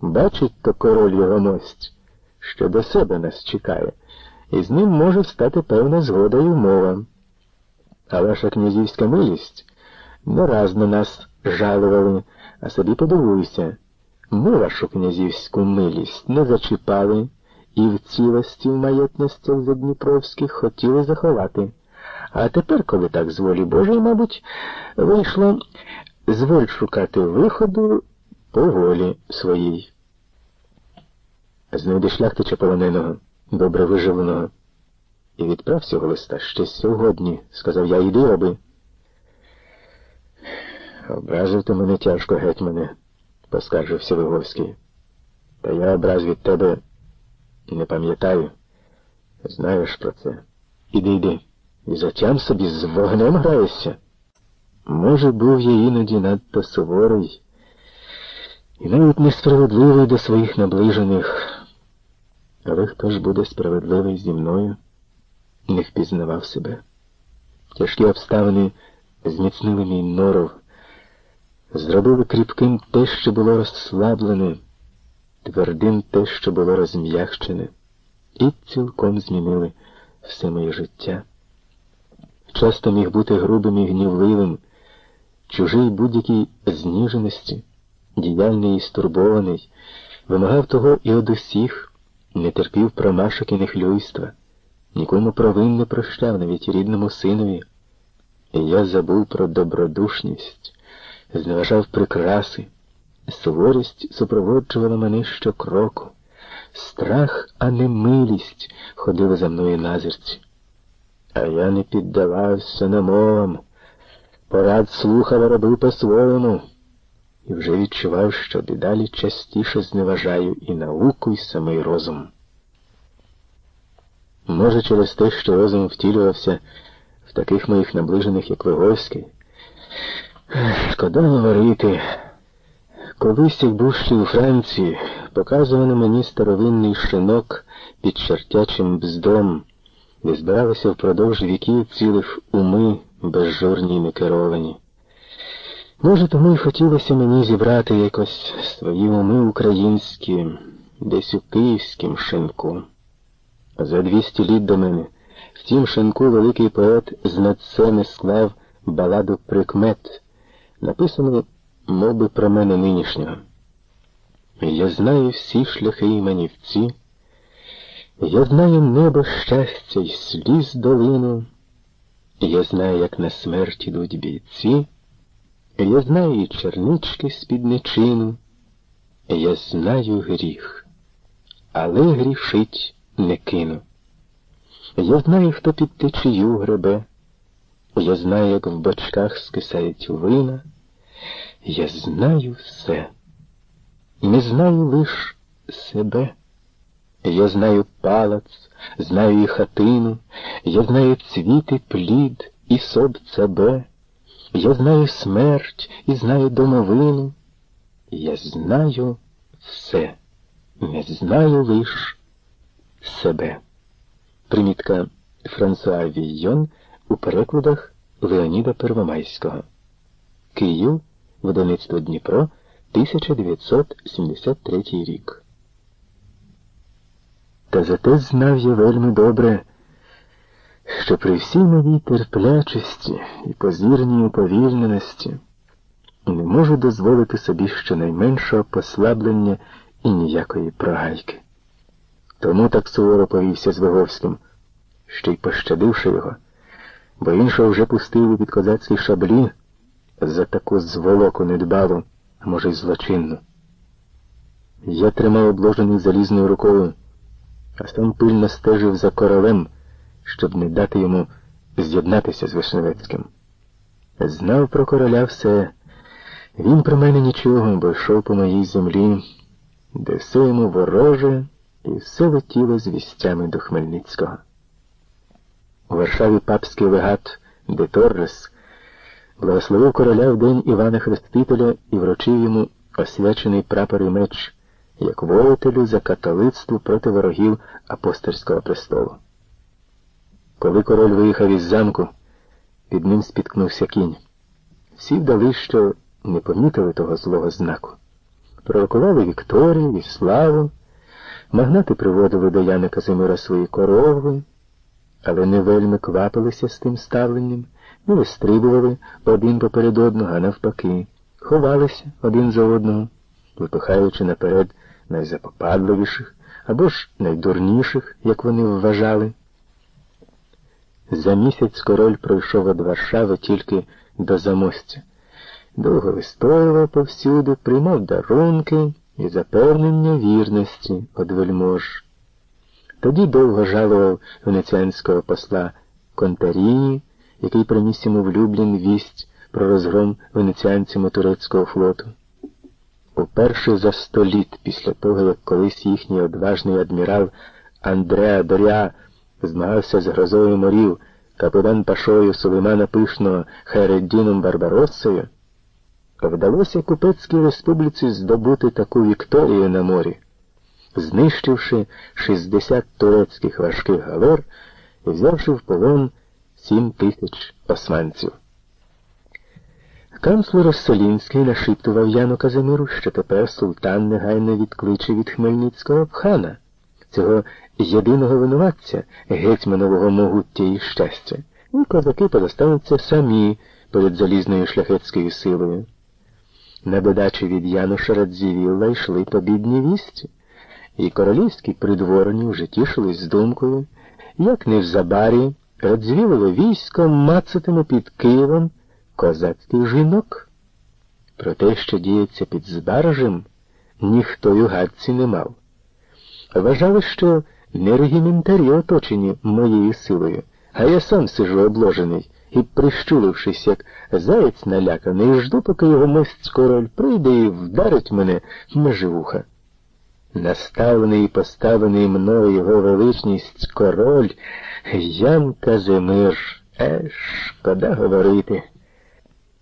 Бачить то король його мость, що до себе нас чекає, і з ним може стати певна згода і умова. А ваша князівська милість не раз на нас жалували, а собі подивуйся. Ми вашу князівську милість не зачіпали і в цілості в маєтностях задніпровських хотіли заховати. А тепер, коли так з волі Божої, мабуть, вийшло, зволь шукати виходу по волі своїй. Знайди шляхтича полоненого, добре виживленого. І відправ цього листа ще сьогодні, сказав я, іди роби. Образив ти мене тяжко, гетьмане, поскаржився Виговський. Та я образ від тебе не пам'ятаю. Знаєш про це. Іди, йди. І затям собі з вогнем граєшся. Може, був я іноді надто суворий і навіть несправедливий до своїх наближених. Але хто ж буде справедливий зі мною? Не впізнавав себе. Тяжкі обставини зміцнили мій норов, зробили кріпким те, що було розслаблене, твердим те, що було розм'якчене, і цілком змінили все моє життя. Часто міг бути грубим і гнівливим, чужий будь-якій зніженості, діяльний і стурбований, вимагав того і од усіх, не терпів промашок і нехлюйства, нікому провин не прощав, навіть рідному синові. І я забув про добродушність, зневажав прикраси, суворість супроводжувала мене щокроку. Страх, а не милість ходили за мною назирці. А я не піддавався намовам, порад слухав, робив по-своєму, і вже відчував, що дедалі частіше зневажаю і науку, і самий розум. Може, через те, що розум втілювався в таких моїх наближених, як Виговський. Шкода говорити. Колись, як ще у Франції, показувано мені старовинний шинок під чертячим бздом, де збиралися впродовж віків цілих уми безжурні й некеровані. Може, тому й хотілося мені зібрати якось свої уми українські, десь у київськім шинку. За двісті літ до мене в тім шинку великий поет з надсеми склав баладу прикмет, написану мов би, про мене нинішнього. Я знаю всі шляхи і манівці, я знаю небо щастя й сліз долину, я знаю, як на смерть ідуть бійці, я знаю чернички з-під нечину, я знаю гріх, але грішить не кину. Я знаю, хто під течію гребе, я знаю, як в бочках скисають вина. Я знаю все, не знаю лиш себе. Я знаю палац, знаю і хатину, я знаю цвіти плід і собцебе, я знаю смерть і знаю домовину. Я знаю все, не знаю лиш себе. Примітка Франсуа Віййон у перекладах Леоніда Первомайського. Київ Видавництво Дніпро, 1973 рік. Та зате знав я вельми добре, що при всій моїй терплячості і позірній уповільненості не можу дозволити собі щонайменшого послаблення і ніякої прогайки. Тому так суворо повівся з Виговським, що й пощадивши його, бо іншого вже пустили під козацькі шаблі за таку зволоку недбалу, а може й злочинну. Я тримав обложений залізною рукою, а сам пильно стежив за королем, щоб не дати йому з'єднатися з Вишневецьким. Знав про короля все, він про мене нічого, бо йшов по моїй землі, де все йому вороже і все летіло з вістями до Хмельницького. У Варшаві папський легат де Торрес благословив короля в день Івана Хрестителя і вручив йому освячений прапор і меч, як воїтелю за католицтво проти ворогів апостольського престолу. Коли король виїхав із замку, під ним спіткнувся кінь. Всі вдали, що не помітили того злого знаку. пророкували Вікторію і славу, магнати приводили до Яни Казимира свої корови, але не вельми квапилися з тим ставленням, не вистрибували один поперед одного, а навпаки, ховалися один за одного, випихаючи наперед найзапопадливіших або ж найдурніших, як вони вважали. За місяць король пройшов від Варшави тільки до замостя. Довго вистоював повсюди, приймав дарунки і запевнення вірності од вельмож. Тоді довго жалував венеціанського посла Контаріні, який приніс йому в Люблін вість про розгром венеціанцями турецького флоту. Уперше за сто літ після того, як колись їхній одважний адмірал Андреа Доря змагався з грозою морів капитан Пашою Сулеймана Пишного Хайреддіном Барбароссою, вдалося Купецькій республіці здобути таку вікторію на морі, знищивши 60 турецьких важких галер і взявши в полон 7 тисяч османців. Канцлер Солінський нашіптував Яну Казимиру, що тепер султан негайно відкличе від Хмельницького пхана, цього єдиного винуватця гетьманового могуття і щастя, і козаки позостануться самі перед залізною шляхетською силою. На додачі від Януша Радзівілла йшли побідні вісті, і королівські придворні вже тішились з думкою, як невзабарі Радзівілове військо мацатиме під Києвом козацьких жінок. Про те, що діється під Збаражем, ніхто й у гадці не мав. Вважали, що не регіментарі оточені моєю силою, а я сам сижу обложений і, прищулившись, як заєць наляканий, жду, поки його мисть король прийде і вдарить мене на живуха. Наставлений і поставлений мною його величність король Ян Казимир, е, шкода говорити.